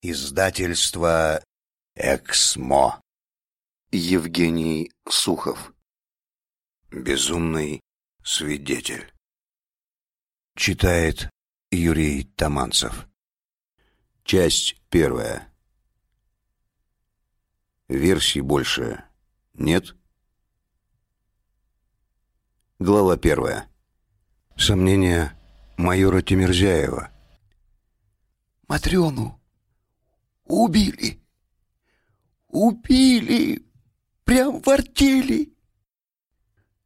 Издательство «Эксмо». Евгений Сухов. Безумный свидетель. Читает Юрий Таманцев. Часть первая. Версий больше нет? Глава первая. Сомнения майора Тимирзяева. Матрёну Убили. Убили. Прям в артели.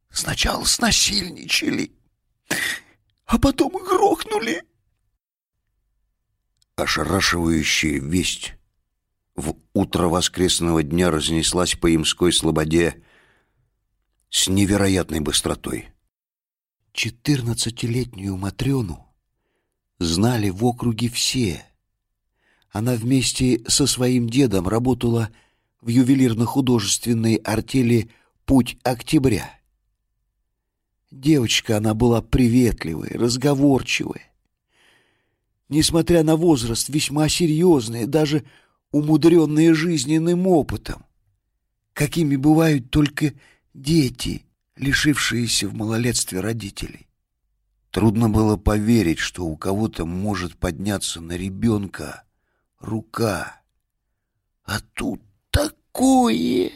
Сначала снасильничали, а потом и грохнули. Ошарашивающая весть в утро воскресного дня разнеслась по Имской слободе с невероятной быстротой. Четырнадцатилетнюю Матрёну знали в округе все — она вместе со своим дедом работала в ювелирно-художественной артели «Путь октября». Девочка она была приветливая, разговорчивая. Несмотря на возраст, весьма серьезная, даже умудренная жизненным опытом, какими бывают только дети, лишившиеся в малолетстве родителей. Трудно было поверить, что у кого-то может подняться на ребенка рука. А тут такое!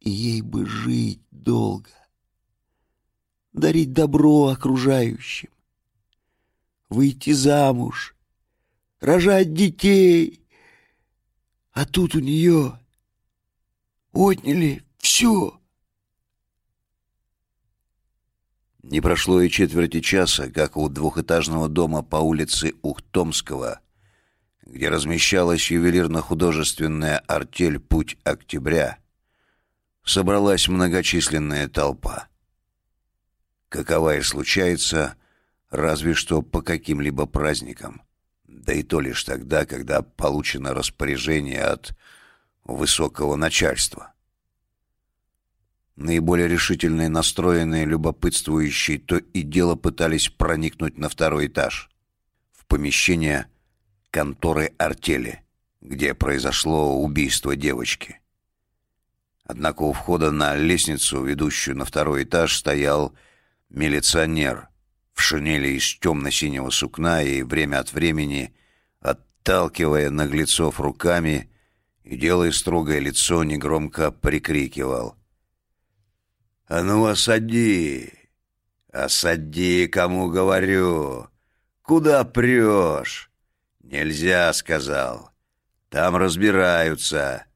Ей бы жить долго, дарить добро окружающим, выйти замуж, рожать детей. А тут у нее отняли все. Не прошло и четверти часа, как у двухэтажного дома по улице Ухтомского, где размещалась ювелирно-художественная артель «Путь Октября», собралась многочисленная толпа. Какова и случается, разве что по каким-либо праздникам, да и то лишь тогда, когда получено распоряжение от высокого начальства. Наиболее решительные, настроенные, любопытствующие, то и дело пытались проникнуть на второй этаж, в помещение конторы артели, где произошло убийство девочки. Однако у входа на лестницу, ведущую на второй этаж, стоял милиционер в шинели из темно-синего сукна и время от времени, отталкивая наглецов руками и делая строгое лицо, негромко прикрикивал — «А ну, осади! Осади, кому говорю! Куда прешь?» «Нельзя», — сказал. «Там разбираются».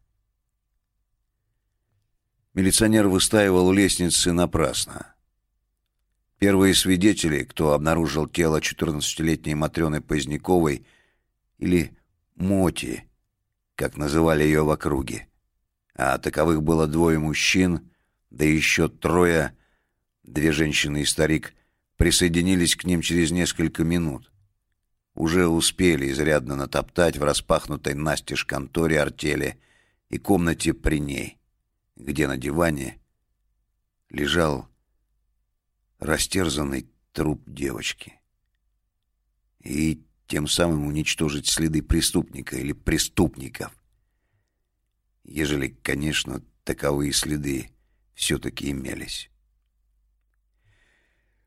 Милиционер выстаивал лестницы напрасно. Первые свидетели, кто обнаружил тело 14-летней Матрёны Поздняковой или Моти, как называли ее в округе, а таковых было двое мужчин — да еще трое, две женщины и старик, присоединились к ним через несколько минут. Уже успели изрядно натоптать в распахнутой настежь конторе артели и комнате при ней, где на диване лежал растерзанный труп девочки. И тем самым уничтожить следы преступника или преступников. Ежели, конечно, таковые следы все-таки имелись.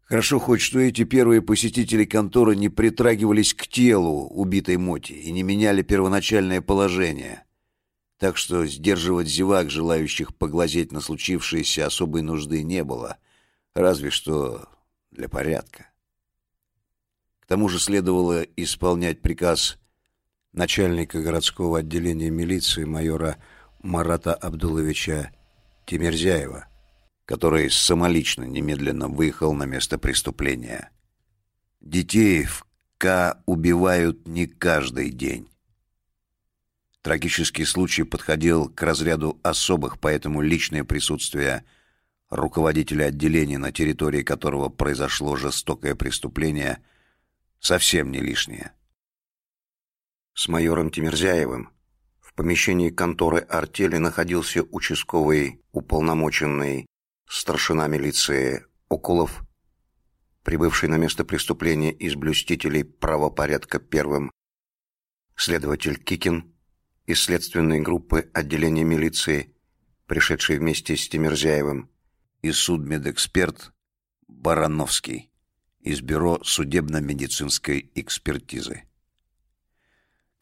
Хорошо хоть, что эти первые посетители конторы не притрагивались к телу убитой Моти и не меняли первоначальное положение. Так что сдерживать зевак, желающих поглазеть на случившееся, особой нужды не было, разве что для порядка. К тому же следовало исполнять приказ начальника городского отделения милиции майора Марата Абдуловича Тимирзяева, который самолично немедленно выехал на место преступления. Детей в К убивают не каждый день. Трагический случай подходил к разряду особых, поэтому личное присутствие руководителя отделения, на территории которого произошло жестокое преступление, совсем не лишнее. С майором Тимирзяевым помещении конторы артели находился участковый уполномоченный старшина милиции Окулов, прибывший на место преступления из блюстителей правопорядка первым, следователь Кикин из следственной группы отделения милиции, пришедший вместе с Тимирзяевым, и судмедэксперт Барановский из бюро судебно-медицинской экспертизы.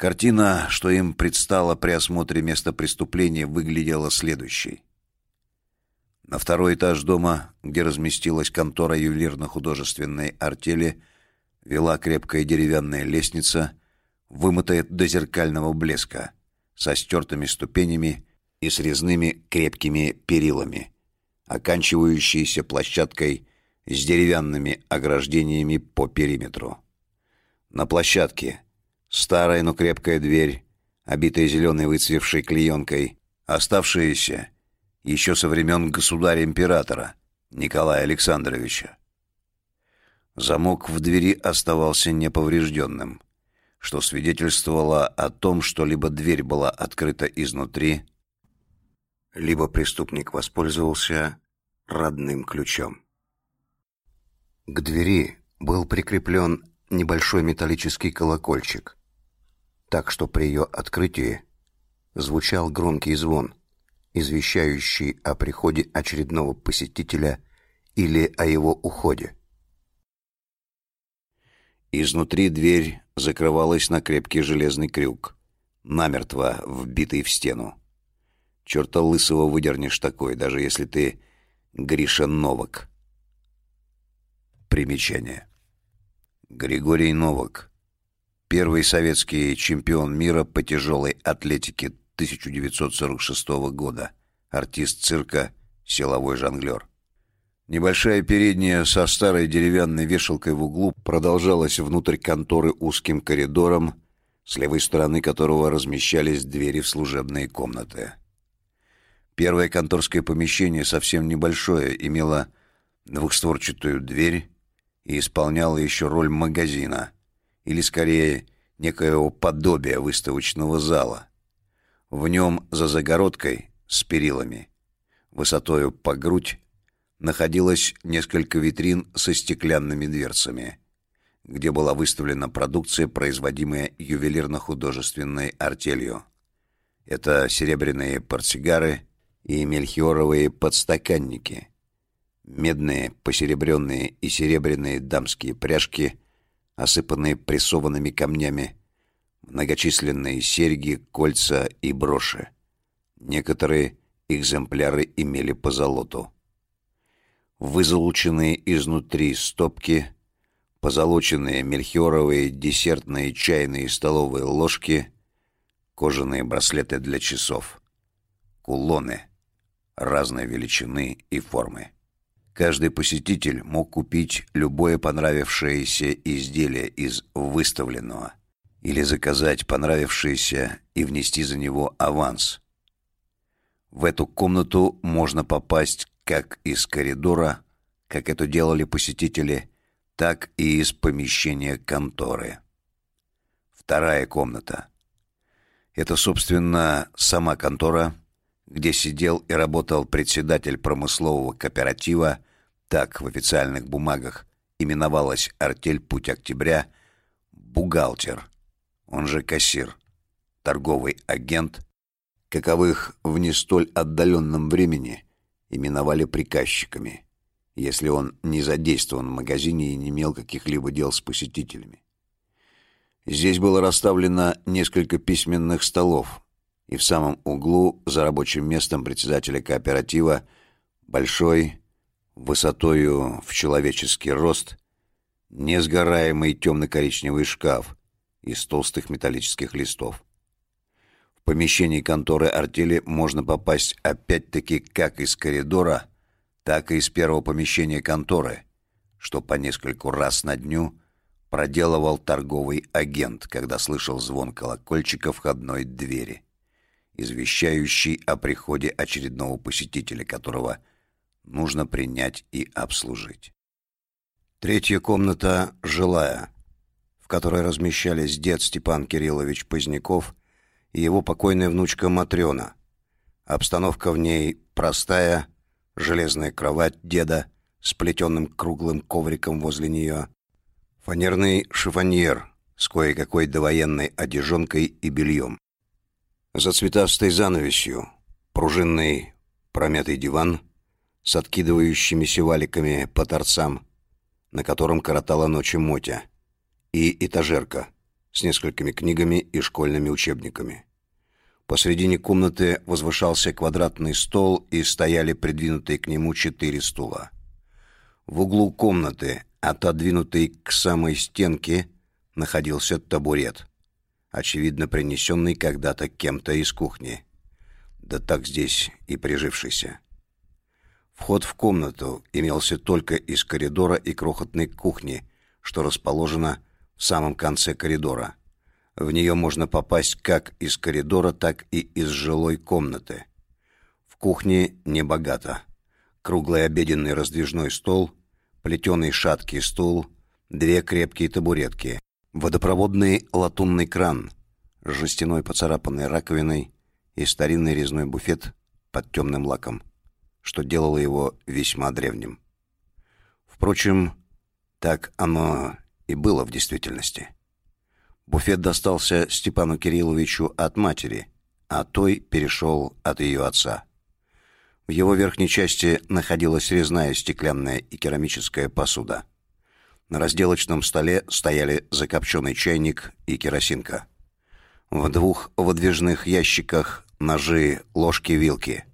Картина, что им предстала при осмотре места преступления, выглядела следующей. На второй этаж дома, где разместилась контора ювелирно-художественной артели, вела крепкая деревянная лестница, вымытая до зеркального блеска, со стертыми ступенями и с резными крепкими перилами, оканчивающейся площадкой с деревянными ограждениями по периметру. На площадке старая, но крепкая дверь, обитая зеленой выцвевшей клеенкой, оставшаяся еще со времен государя-императора Николая Александровича. Замок в двери оставался неповрежденным, что свидетельствовало о том, что либо дверь была открыта изнутри, либо преступник воспользовался родным ключом. К двери был прикреплен небольшой металлический колокольчик, так что при ее открытии звучал громкий звон, извещающий о приходе очередного посетителя или о его уходе. Изнутри дверь закрывалась на крепкий железный крюк, намертво вбитый в стену. Черта лысого выдернешь такой, даже если ты Гриша Новак. Примечание. Григорий Новак. Первый советский чемпион мира по тяжелой атлетике 1946 года. Артист цирка, силовой жонглер. Небольшая передняя со старой деревянной вешалкой в углу продолжалась внутрь конторы узким коридором, с левой стороны которого размещались двери в служебные комнаты. Первое конторское помещение, совсем небольшое, имело двухстворчатую дверь, и исполняла еще роль магазина, или скорее некоего подобия выставочного зала. В нем за загородкой с перилами, высотою по грудь, находилось несколько витрин со стеклянными дверцами, где была выставлена продукция, производимая ювелирно-художественной артелью. Это серебряные портсигары и мельхиоровые подстаканники – Медные, посеребренные и серебряные дамские пряжки, осыпанные прессованными камнями, многочисленные серьги, кольца и броши. Некоторые экземпляры имели позолоту. Вызолоченные изнутри стопки, позолоченные мельхиоровые десертные чайные столовые ложки, кожаные браслеты для часов, кулоны разной величины и формы. Каждый посетитель мог купить любое понравившееся изделие из выставленного или заказать понравившееся и внести за него аванс. В эту комнату можно попасть как из коридора, как это делали посетители, так и из помещения конторы. Вторая комната. Это, собственно, сама контора – где сидел и работал председатель промыслового кооператива, так в официальных бумагах именовалась артель «Путь Октября», бухгалтер, он же кассир, торговый агент, каковых в не столь отдаленном времени именовали приказчиками, если он не задействован в магазине и не имел каких-либо дел с посетителями. Здесь было расставлено несколько письменных столов, и в самом углу за рабочим местом председателя кооператива большой, высотою в человеческий рост, несгораемый темно-коричневый шкаф из толстых металлических листов. В помещении конторы артели можно попасть опять-таки как из коридора, так и из первого помещения конторы, что по нескольку раз на дню проделывал торговый агент, когда слышал звон колокольчика входной двери извещающий о приходе очередного посетителя, которого нужно принять и обслужить. Третья комната жилая, в которой размещались дед Степан Кириллович Поздняков и его покойная внучка Матрена. Обстановка в ней простая, железная кровать деда с плетеным круглым ковриком возле нее, фанерный шифоньер с кое-какой довоенной одежонкой и бельем, за цветастой занавесью, пружинный промятый диван с откидывающимися валиками по торцам, на котором коротала ночи Мотя, и этажерка с несколькими книгами и школьными учебниками. Посредине комнаты возвышался квадратный стол и стояли придвинутые к нему четыре стула. В углу комнаты, отодвинутый к самой стенке, находился табурет, очевидно принесенный когда-то кем-то из кухни. Да так здесь и прижившийся. Вход в комнату имелся только из коридора и крохотной кухни, что расположена в самом конце коридора. В нее можно попасть как из коридора, так и из жилой комнаты. В кухне небогато. Круглый обеденный раздвижной стол, плетеный шаткий стул, две крепкие табуретки, водопроводный латунный кран с жестяной поцарапанной раковиной и старинный резной буфет под темным лаком, что делало его весьма древним. Впрочем, так оно и было в действительности. Буфет достался Степану Кирилловичу от матери, а той перешел от ее отца. В его верхней части находилась резная стеклянная и керамическая посуда. На разделочном столе стояли закопченный чайник и керосинка. В двух выдвижных ящиках ножи, ложки, вилки.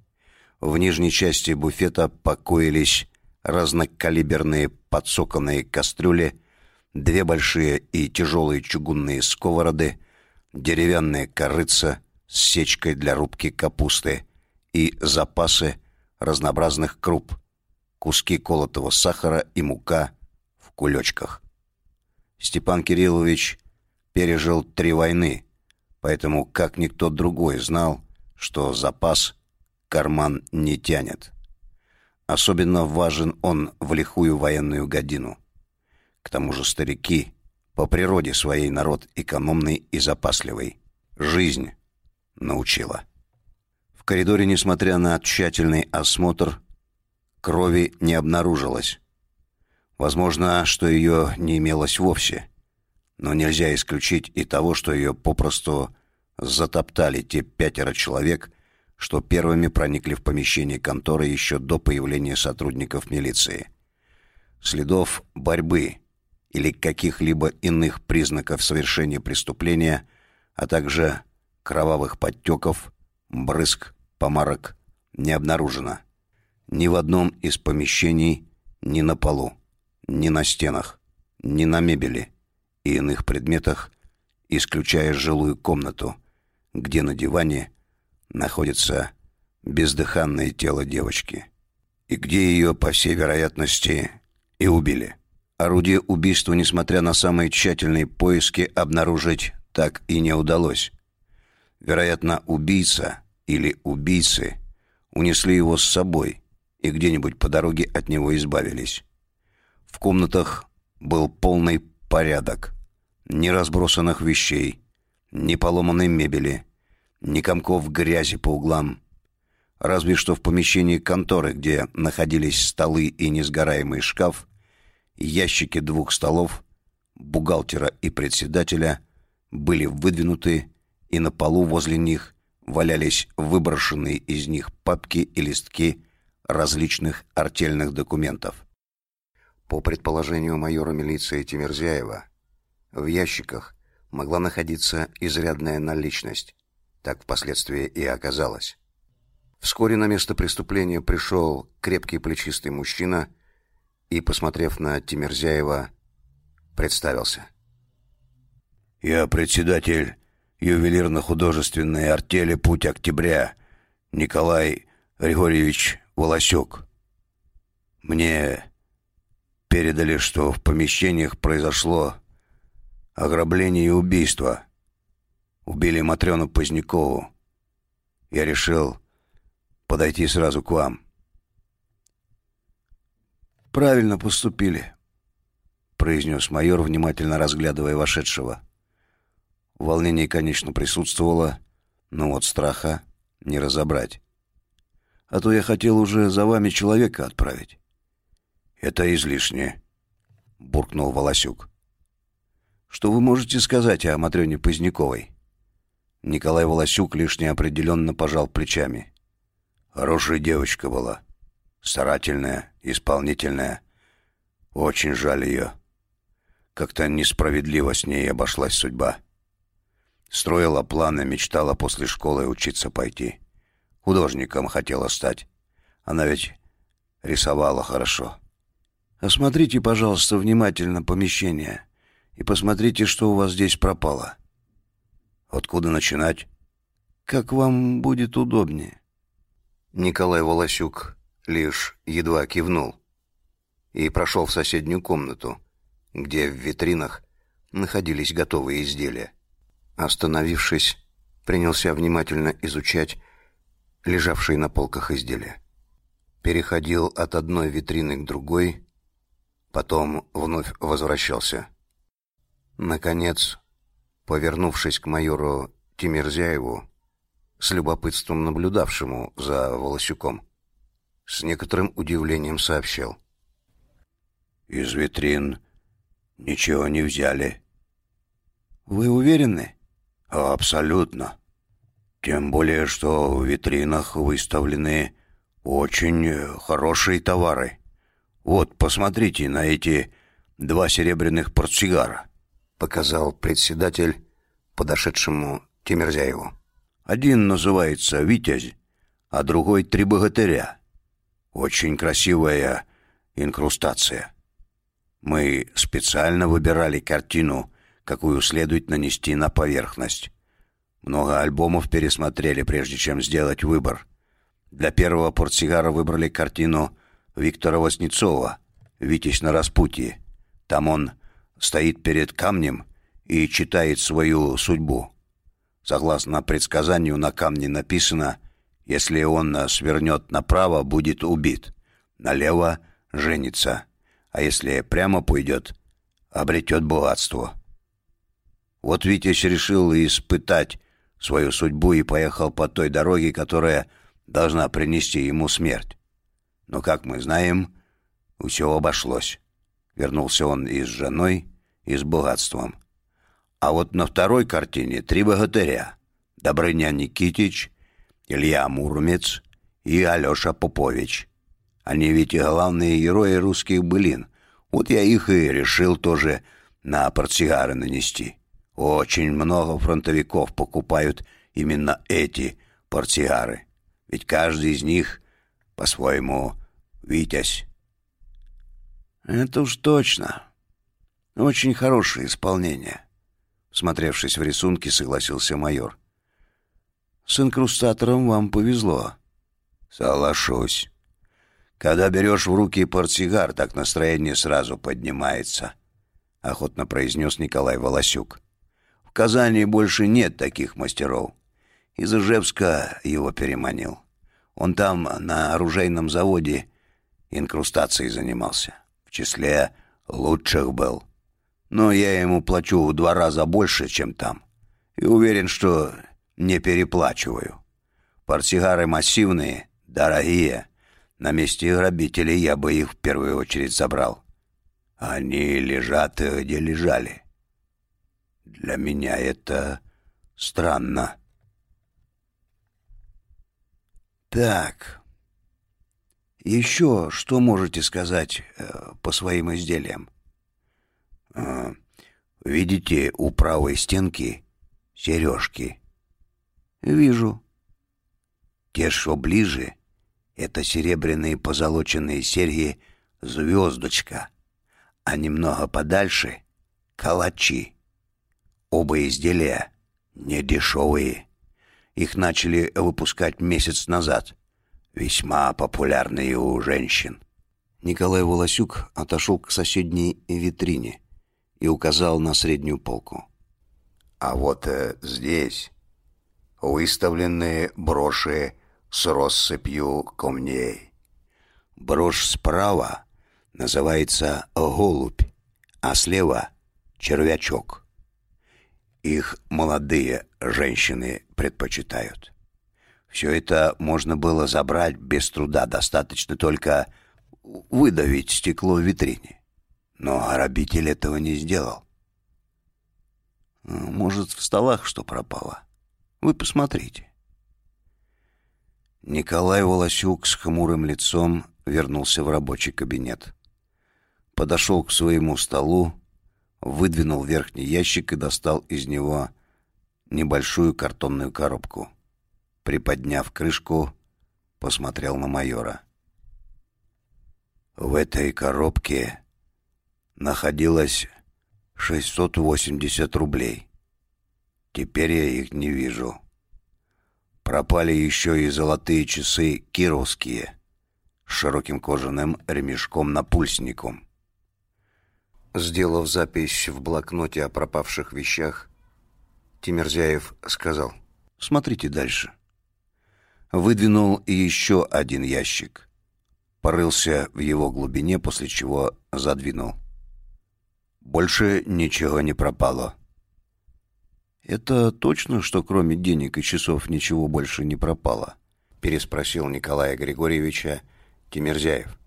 В нижней части буфета покоились разнокалиберные подсоканные кастрюли – две большие и тяжелые чугунные сковороды, деревянные корыца с сечкой для рубки капусты и запасы разнообразных круп, куски колотого сахара и мука в кулечках. Степан Кириллович пережил три войны, поэтому как никто другой знал, что запас карман не тянет. Особенно важен он в лихую военную годину. К тому же старики по природе своей народ экономный и запасливый. Жизнь научила. В коридоре, несмотря на тщательный осмотр, крови не обнаружилось. Возможно, что ее не имелось вовсе, но нельзя исключить и того, что ее попросту затоптали те пятеро человек, что первыми проникли в помещение конторы еще до появления сотрудников милиции. Следов борьбы или каких-либо иных признаков совершения преступления, а также кровавых подтеков, брызг, помарок не обнаружено. Ни в одном из помещений, ни на полу, ни на стенах, ни на мебели и иных предметах, исключая жилую комнату, где на диване находится бездыханное тело девочки, и где ее, по всей вероятности, и убили. Орудие убийства, несмотря на самые тщательные поиски, обнаружить так и не удалось. Вероятно, убийца или убийцы унесли его с собой и где-нибудь по дороге от него избавились. В комнатах был полный порядок. Ни разбросанных вещей, ни поломанной мебели, ни комков грязи по углам. Разве что в помещении конторы, где находились столы и несгораемый шкаф, Ящики двух столов, бухгалтера и председателя, были выдвинуты, и на полу возле них валялись выброшенные из них папки и листки различных артельных документов. По предположению майора милиции Тимирзяева, в ящиках могла находиться изрядная наличность. Так впоследствии и оказалось. Вскоре на место преступления пришел крепкий плечистый мужчина и, посмотрев на Тимирзяева, представился. «Я председатель ювелирно-художественной артели «Путь октября» Николай Григорьевич Волосек. Мне передали, что в помещениях произошло ограбление и убийство. Убили Матрёну Позднякову. Я решил подойти сразу к вам» правильно поступили, произнес майор, внимательно разглядывая вошедшего. Волнение, конечно, присутствовало, но вот страха не разобрать. А то я хотел уже за вами человека отправить. Это излишне, буркнул Волосюк. Что вы можете сказать о Матрёне Поздняковой? Николай Волосюк лишь неопределенно пожал плечами. Хорошая девочка была, старательная, исполнительная. Очень жаль ее. Как-то несправедливо с ней обошлась судьба. Строила планы, мечтала после школы учиться пойти. Художником хотела стать. Она ведь рисовала хорошо. Осмотрите, пожалуйста, внимательно помещение и посмотрите, что у вас здесь пропало. Откуда начинать? Как вам будет удобнее. Николай Волосюк лишь едва кивнул и прошел в соседнюю комнату, где в витринах находились готовые изделия. Остановившись, принялся внимательно изучать лежавшие на полках изделия. Переходил от одной витрины к другой, потом вновь возвращался. Наконец, повернувшись к майору Тимирзяеву, с любопытством наблюдавшему за Волосюком, с некоторым удивлением сообщил. «Из витрин ничего не взяли». «Вы уверены?» Абсолютно. Тем более, что в витринах выставлены очень хорошие товары. Вот, посмотрите на эти два серебряных портсигара, показал председатель подошедшему Тимирзяеву. Один называется «Витязь», а другой «Три богатыря». Очень красивая инкрустация. Мы специально выбирали картину какую следует нанести на поверхность. Много альбомов пересмотрели, прежде чем сделать выбор. Для первого портсигара выбрали картину Виктора Васнецова «Витязь на распутье». Там он стоит перед камнем и читает свою судьбу. Согласно предсказанию на камне написано «Если он свернет направо, будет убит, налево — женится, а если прямо пойдет, обретет богатство». Вот Витязь решил испытать свою судьбу и поехал по той дороге, которая должна принести ему смерть. Но, как мы знаем, все обошлось. Вернулся он и с женой, и с богатством. А вот на второй картине три богатыря. Добрыня Никитич, Илья Муромец и Алеша Попович. Они ведь и главные герои русских былин. Вот я их и решил тоже на портсигары нанести. Очень много фронтовиков покупают именно эти портсигары. Ведь каждый из них по-своему витязь. Это уж точно. Очень хорошее исполнение. Смотревшись в рисунки, согласился майор. С инкрустатором вам повезло. Соглашусь. Когда берешь в руки портсигар, так настроение сразу поднимается, охотно произнес Николай Волосюк. В Казани больше нет таких мастеров. Из Ижевска его переманил. Он там на оружейном заводе инкрустацией занимался. В числе лучших был. Но я ему плачу в два раза больше, чем там. И уверен, что не переплачиваю. Портсигары массивные, дорогие. На месте грабителей я бы их в первую очередь забрал. Они лежат, где лежали. Для меня это странно. Так. Еще что можете сказать э, по своим изделиям? Э, видите, у правой стенки сережки. Вижу. Те, что ближе, это серебряные позолоченные серьги звездочка, а немного подальше — калачи. Оба изделия не дешевые. Их начали выпускать месяц назад. Весьма популярные у женщин. Николай Волосюк отошел к соседней витрине и указал на среднюю полку. А вот э, здесь выставлены броши с россыпью камней. Брошь справа называется «Голубь», а слева — «Червячок». Их молодые женщины предпочитают. Все это можно было забрать без труда, достаточно только выдавить стекло в витрине. Но грабитель этого не сделал. Может, в столах что пропало? Вы посмотрите. Николай Волосюк с хмурым лицом вернулся в рабочий кабинет. Подошел к своему столу, выдвинул верхний ящик и достал из него небольшую картонную коробку. Приподняв крышку, посмотрел на майора. В этой коробке находилось 680 рублей. Теперь я их не вижу. Пропали еще и золотые часы кировские с широким кожаным ремешком на пульсником. Сделав запись в блокноте о пропавших вещах, Тимирзяев сказал «Смотрите дальше». Выдвинул еще один ящик. Порылся в его глубине, после чего задвинул. Больше ничего не пропало. «Это точно, что кроме денег и часов ничего больше не пропало?» — переспросил Николая Григорьевича Тимирзяев.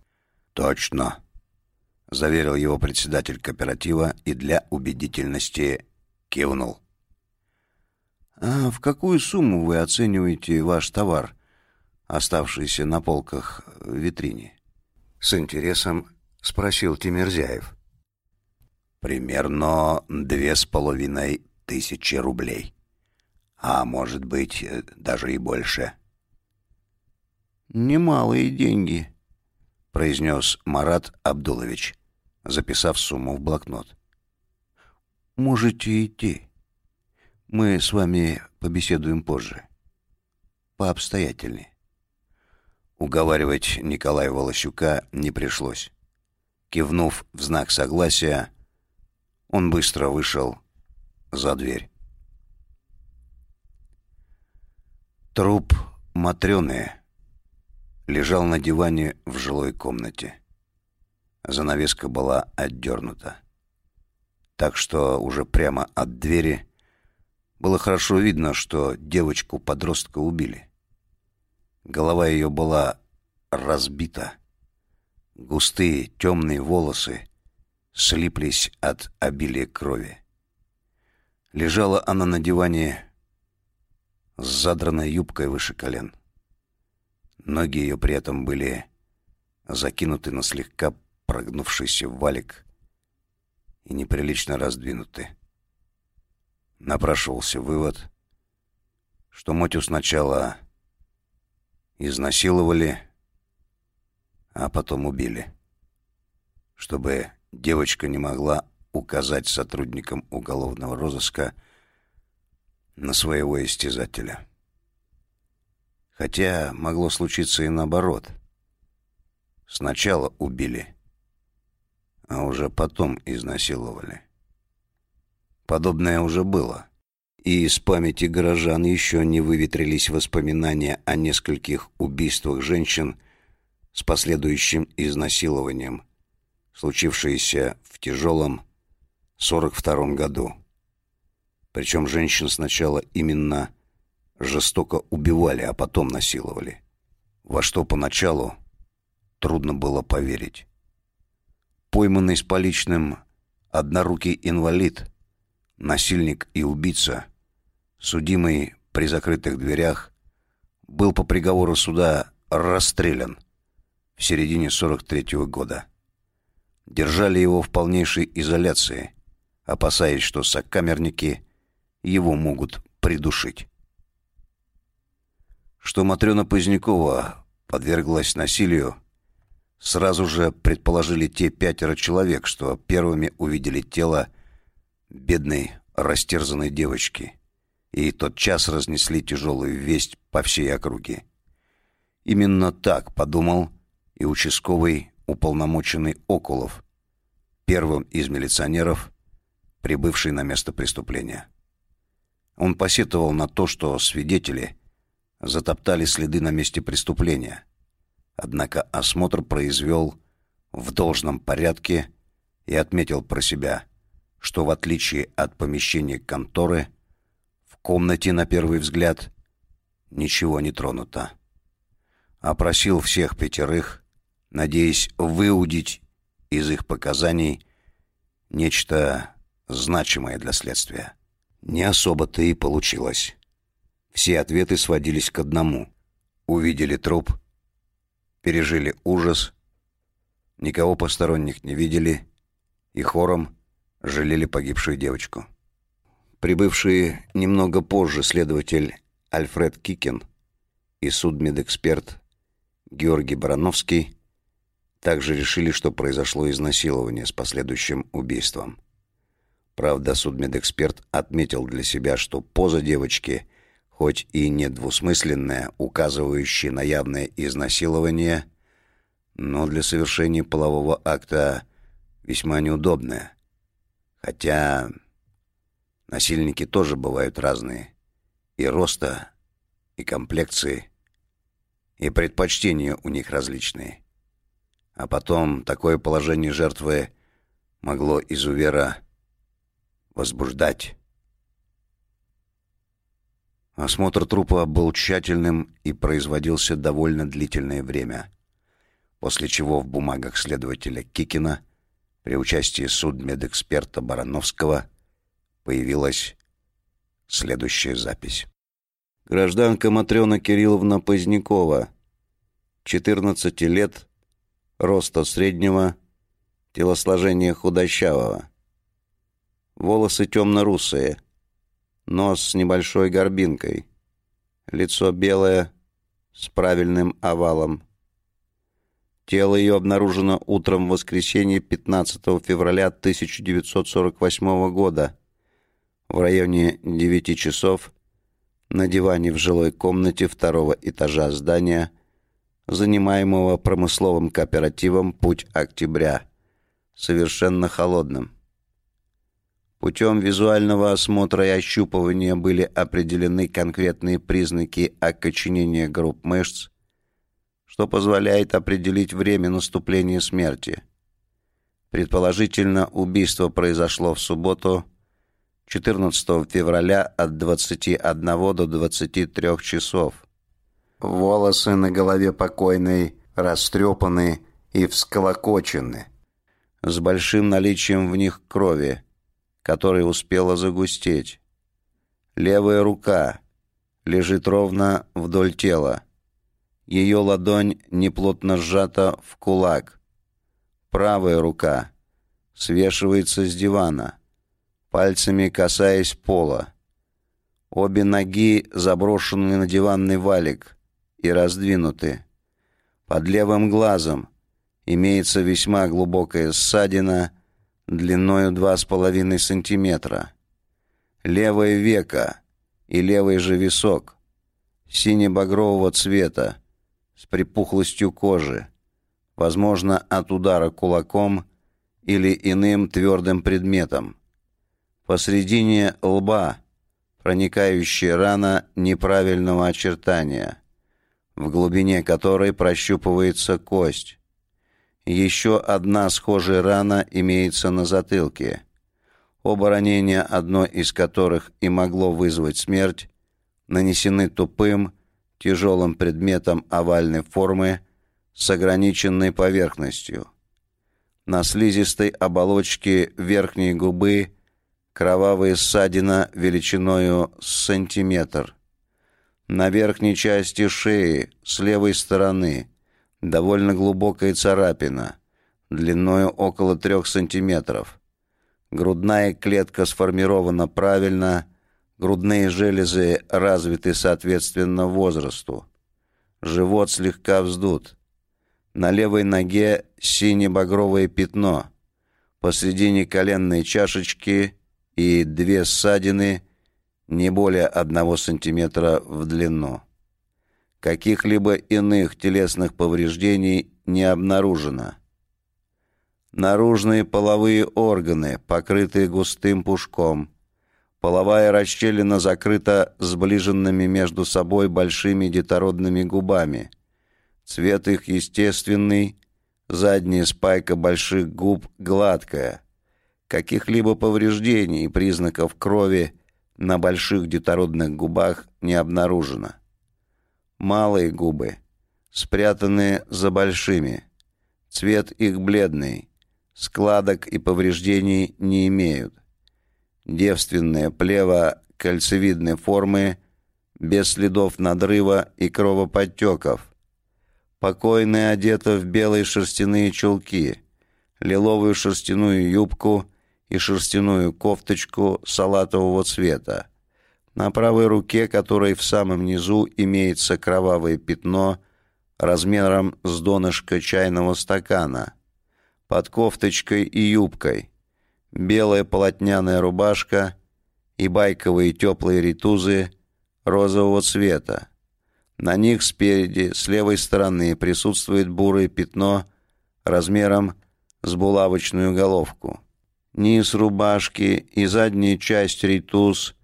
«Точно», — заверил его председатель кооператива и для убедительности кивнул. «А в какую сумму вы оцениваете ваш товар, оставшийся на полках в витрине?» С интересом спросил Тимирзяев. «Примерно две с половиной тысячи рублей. А может быть, даже и больше». «Немалые деньги», — произнес Марат Абдулович, записав сумму в блокнот. «Можете идти. Мы с вами побеседуем позже. Пообстоятельнее». Уговаривать Николая Волощука не пришлось. Кивнув в знак согласия, он быстро вышел за дверь. Труп Матрёны лежал на диване в жилой комнате. Занавеска была отдернута. Так что уже прямо от двери было хорошо видно, что девочку-подростка убили. Голова ее была разбита. Густые темные волосы слиплись от обилия крови. Лежала она на диване с задранной юбкой выше колен. Ноги ее при этом были закинуты на слегка прогнувшийся валик и неприлично раздвинуты. Напрашивался вывод, что Мотю сначала изнасиловали, а потом убили, чтобы девочка не могла указать сотрудникам уголовного розыска на своего истязателя. Хотя могло случиться и наоборот. Сначала убили, а уже потом изнасиловали. Подобное уже было. И из памяти горожан еще не выветрились воспоминания о нескольких убийствах женщин с последующим изнасилованием, случившиеся в тяжелом 42 году. Причем женщин сначала именно жестоко убивали, а потом насиловали. Во что поначалу трудно было поверить. Пойманный с поличным однорукий инвалид, насильник и убийца, судимый при закрытых дверях, был по приговору суда расстрелян в середине 43 -го года. Держали его в полнейшей изоляции, опасаясь, что сокамерники его могут придушить. Что Матрена Позднякова подверглась насилию, сразу же предположили те пятеро человек, что первыми увидели тело бедной растерзанной девочки, и тот час разнесли тяжелую весть по всей округе. Именно так подумал и участковый уполномоченный Окулов, первым из милиционеров, прибывший на место преступления. Он посетовал на то, что свидетели затоптали следы на месте преступления. Однако осмотр произвел в должном порядке и отметил про себя, что в отличие от помещения конторы, в комнате на первый взгляд ничего не тронуто. Опросил всех пятерых, надеясь выудить из их показаний нечто значимое для следствия. Не особо-то и получилось. Все ответы сводились к одному. Увидели труп, пережили ужас, никого посторонних не видели и хором жалели погибшую девочку. Прибывший немного позже следователь Альфред Кикин и судмедэксперт Георгий Барановский также решили, что произошло изнасилование с последующим убийством. Правда, судмедэксперт отметил для себя, что поза девочки, хоть и недвусмысленная, указывающая на явное изнасилование, но для совершения полового акта весьма неудобная. Хотя насильники тоже бывают разные. И роста, и комплекции, и предпочтения у них различные. А потом такое положение жертвы могло изувера возбуждать. Осмотр трупа был тщательным и производился довольно длительное время, после чего в бумагах следователя Кикина при участии судмедэксперта Барановского появилась следующая запись. Гражданка Матрёна Кирилловна Позднякова, 14 лет, роста среднего, телосложения худощавого. Волосы темно-русые, нос с небольшой горбинкой, лицо белое с правильным овалом. Тело ее обнаружено утром в воскресенье 15 февраля 1948 года в районе 9 часов на диване в жилой комнате второго этажа здания, занимаемого промысловым кооперативом «Путь Октября», совершенно холодным. Путем визуального осмотра и ощупывания были определены конкретные признаки окоченения групп мышц, что позволяет определить время наступления смерти. Предположительно, убийство произошло в субботу, 14 февраля от 21 до 23 часов. Волосы на голове покойной растрепаны и всколокочены, с большим наличием в них крови, которая успела загустеть. Левая рука лежит ровно вдоль тела. Ее ладонь неплотно сжата в кулак. Правая рука свешивается с дивана, пальцами касаясь пола. Обе ноги заброшены на диванный валик и раздвинуты. Под левым глазом имеется весьма глубокая ссадина – длиною два с половиной сантиметра. Левое веко и левый же висок сине-багрового цвета с припухлостью кожи, возможно, от удара кулаком или иным твердым предметом. Посредине лба проникающая рана неправильного очертания, в глубине которой прощупывается кость, еще одна схожая рана имеется на затылке. Оба ранения, одно из которых и могло вызвать смерть, нанесены тупым, тяжелым предметом овальной формы с ограниченной поверхностью. На слизистой оболочке верхней губы кровавая ссадина величиною сантиметр. На верхней части шеи с левой стороны довольно глубокая царапина, длиной около трех сантиметров. Грудная клетка сформирована правильно, грудные железы развиты соответственно возрасту. Живот слегка вздут. На левой ноге сине-багровое пятно. Посредине коленной чашечки и две ссадины не более одного сантиметра в длину. Каких-либо иных телесных повреждений не обнаружено. Наружные половые органы, покрытые густым пушком. Половая расщелина закрыта сближенными между собой большими детородными губами. Цвет их естественный, задняя спайка больших губ гладкая. Каких-либо повреждений и признаков крови на больших детородных губах не обнаружено малые губы, спрятанные за большими. Цвет их бледный, складок и повреждений не имеют. Девственное плево кольцевидной формы, без следов надрыва и кровоподтеков. Покойная одета в белые шерстяные чулки, лиловую шерстяную юбку и шерстяную кофточку салатового цвета. На правой руке, которой в самом низу имеется кровавое пятно размером с донышко чайного стакана. Под кофточкой и юбкой. Белая полотняная рубашка и байковые теплые ритузы розового цвета. На них спереди, с левой стороны, присутствует бурое пятно размером с булавочную головку. Низ рубашки и задняя часть ритуз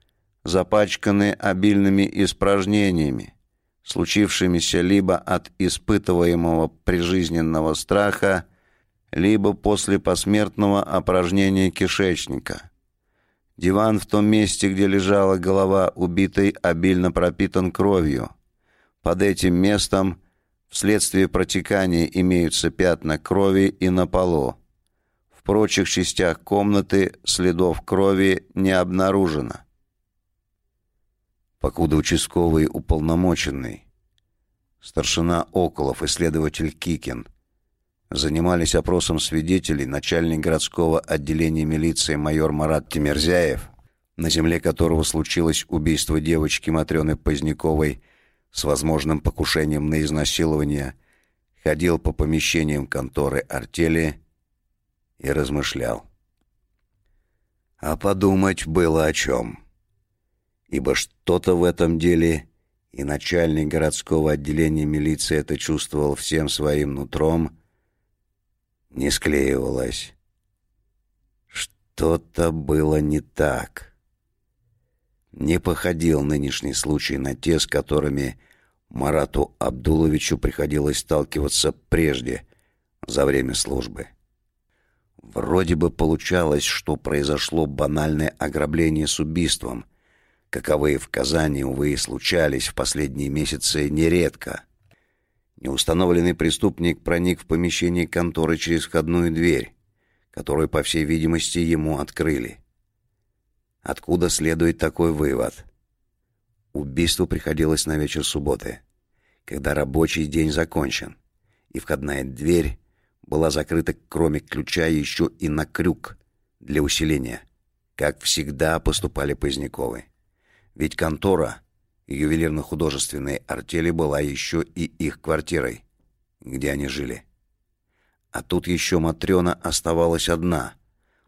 запачканы обильными испражнениями, случившимися либо от испытываемого прижизненного страха, либо после посмертного опорожнения кишечника. Диван в том месте, где лежала голова убитой, обильно пропитан кровью. Под этим местом вследствие протекания имеются пятна крови и на полу. Прочих частях комнаты следов крови не обнаружено. Покуда участковый уполномоченный, старшина Околов и следователь Кикин занимались опросом свидетелей, начальник городского отделения милиции майор Марат Тимирзяев, на земле которого случилось убийство девочки Матрёны Поздняковой с возможным покушением на изнасилование, ходил по помещениям конторы артели и размышлял. А подумать было о чем ибо что-то в этом деле, и начальник городского отделения милиции это чувствовал всем своим нутром, не склеивалось. Что-то было не так. Не походил нынешний случай на те, с которыми Марату Абдуловичу приходилось сталкиваться прежде, за время службы. Вроде бы получалось, что произошло банальное ограбление с убийством — каковые в Казани, увы, случались в последние месяцы нередко. Неустановленный преступник проник в помещение конторы через входную дверь, которую, по всей видимости, ему открыли. Откуда следует такой вывод? Убийство приходилось на вечер субботы, когда рабочий день закончен, и входная дверь была закрыта, кроме ключа, еще и на крюк для усиления, как всегда поступали Поздняковы. Ведь контора ювелирно-художественной артели была еще и их квартирой, где они жили. А тут еще Матрена оставалась одна,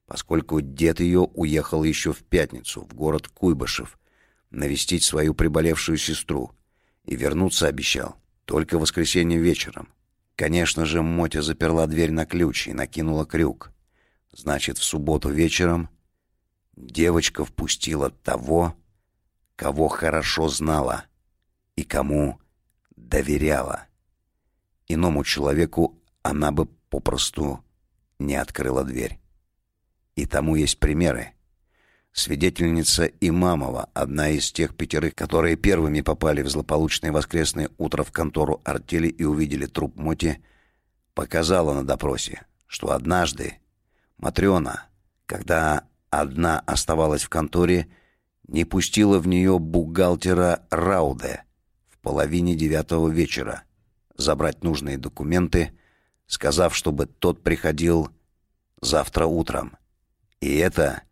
поскольку дед ее уехал еще в пятницу в город Куйбышев навестить свою приболевшую сестру и вернуться обещал только в воскресенье вечером. Конечно же, Мотя заперла дверь на ключ и накинула крюк. Значит, в субботу вечером девочка впустила того, кого хорошо знала и кому доверяла. Иному человеку она бы попросту не открыла дверь. И тому есть примеры. Свидетельница Имамова, одна из тех пятерых, которые первыми попали в злополучное воскресное утро в контору артели и увидели труп Моти, показала на допросе, что однажды Матрёна, когда одна оставалась в конторе, не пустила в нее бухгалтера Рауде в половине девятого вечера забрать нужные документы, сказав, чтобы тот приходил завтра утром. И это,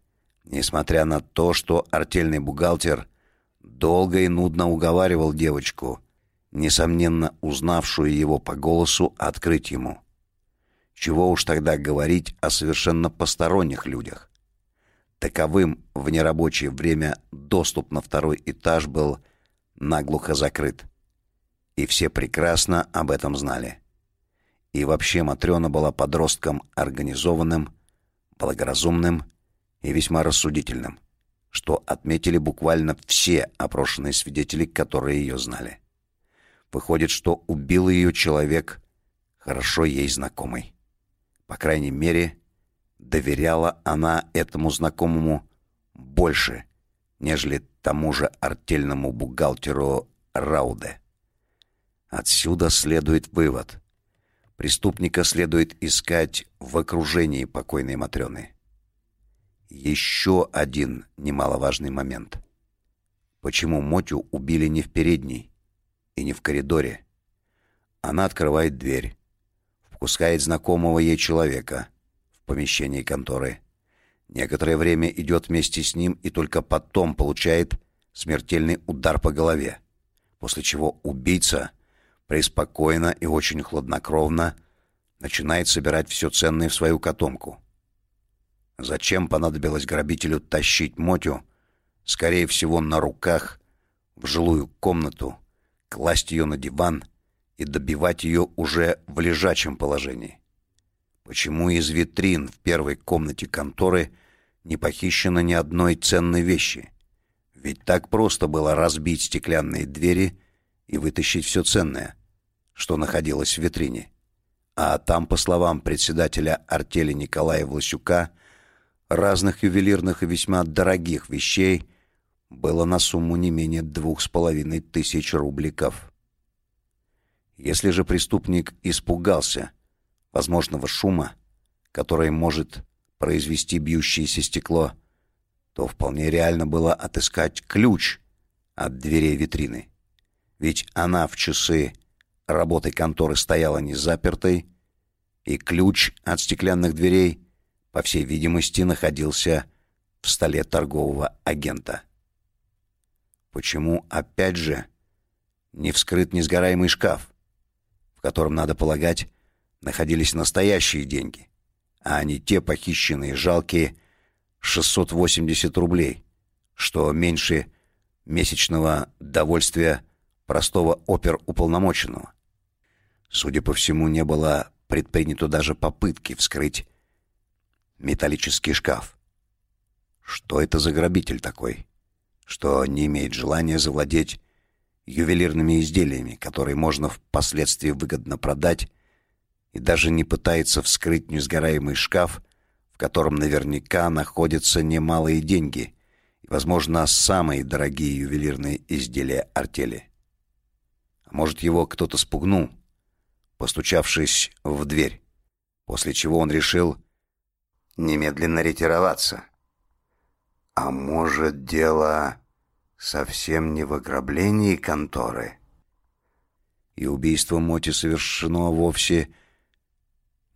несмотря на то, что артельный бухгалтер долго и нудно уговаривал девочку, несомненно узнавшую его по голосу, открыть ему. Чего уж тогда говорить о совершенно посторонних людях. Таковым в нерабочее время доступ на второй этаж был наглухо закрыт. И все прекрасно об этом знали. И вообще Матрёна была подростком организованным, благоразумным и весьма рассудительным, что отметили буквально все опрошенные свидетели, которые ее знали. Выходит, что убил ее человек, хорошо ей знакомый. По крайней мере, доверяла она этому знакомому больше, нежели тому же артельному бухгалтеру Рауде. Отсюда следует вывод. Преступника следует искать в окружении покойной Матрёны. Еще один немаловажный момент. Почему Мотю убили не в передней и не в коридоре? Она открывает дверь, впускает знакомого ей человека в помещении конторы. Некоторое время идет вместе с ним и только потом получает смертельный удар по голове, после чего убийца преспокойно и очень хладнокровно начинает собирать все ценное в свою котомку. Зачем понадобилось грабителю тащить Мотю, скорее всего, на руках, в жилую комнату, класть ее на диван и добивать ее уже в лежачем положении? Почему из витрин в первой комнате конторы не похищено ни одной ценной вещи? Ведь так просто было разбить стеклянные двери и вытащить все ценное, что находилось в витрине. А там, по словам председателя артели Николая Власюка, разных ювелирных и весьма дорогих вещей было на сумму не менее двух с половиной тысяч рубликов. Если же преступник испугался возможного шума, который может произвести бьющееся стекло, то вполне реально было отыскать ключ от дверей витрины. Ведь она в часы работы конторы стояла не запертой, и ключ от стеклянных дверей, по всей видимости, находился в столе торгового агента. Почему, опять же, не вскрыт несгораемый шкаф, в котором, надо полагать, находились настоящие деньги, а не те похищенные жалкие 680 рублей, что меньше месячного довольствия простого оперуполномоченного. Судя по всему, не было предпринято даже попытки вскрыть металлический шкаф. Что это за грабитель такой, что не имеет желания завладеть ювелирными изделиями, которые можно впоследствии выгодно продать, и даже не пытается вскрыть несгораемый шкаф, в котором наверняка находятся немалые деньги и, возможно, самые дорогие ювелирные изделия артели. А может, его кто-то спугнул, постучавшись в дверь, после чего он решил немедленно ретироваться. А может, дело совсем не в ограблении конторы? И убийство Моти совершено вовсе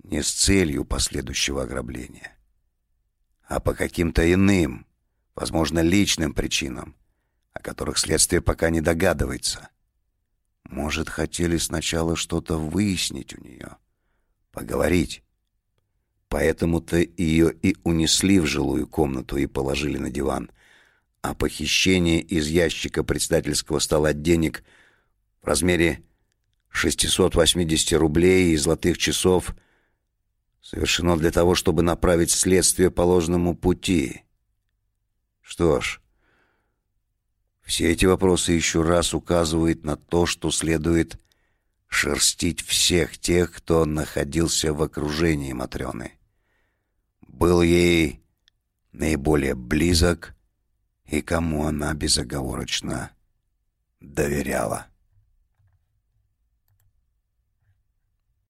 не с целью последующего ограбления, а по каким-то иным, возможно, личным причинам, о которых следствие пока не догадывается. Может, хотели сначала что-то выяснить у нее, поговорить. Поэтому-то ее и унесли в жилую комнату и положили на диван. А похищение из ящика председательского стола денег в размере 680 рублей и золотых часов совершено для того, чтобы направить следствие по ложному пути. Что ж, все эти вопросы еще раз указывают на то, что следует шерстить всех тех, кто находился в окружении Матрёны. Был ей наиболее близок и кому она безоговорочно доверяла.